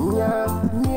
Yeah,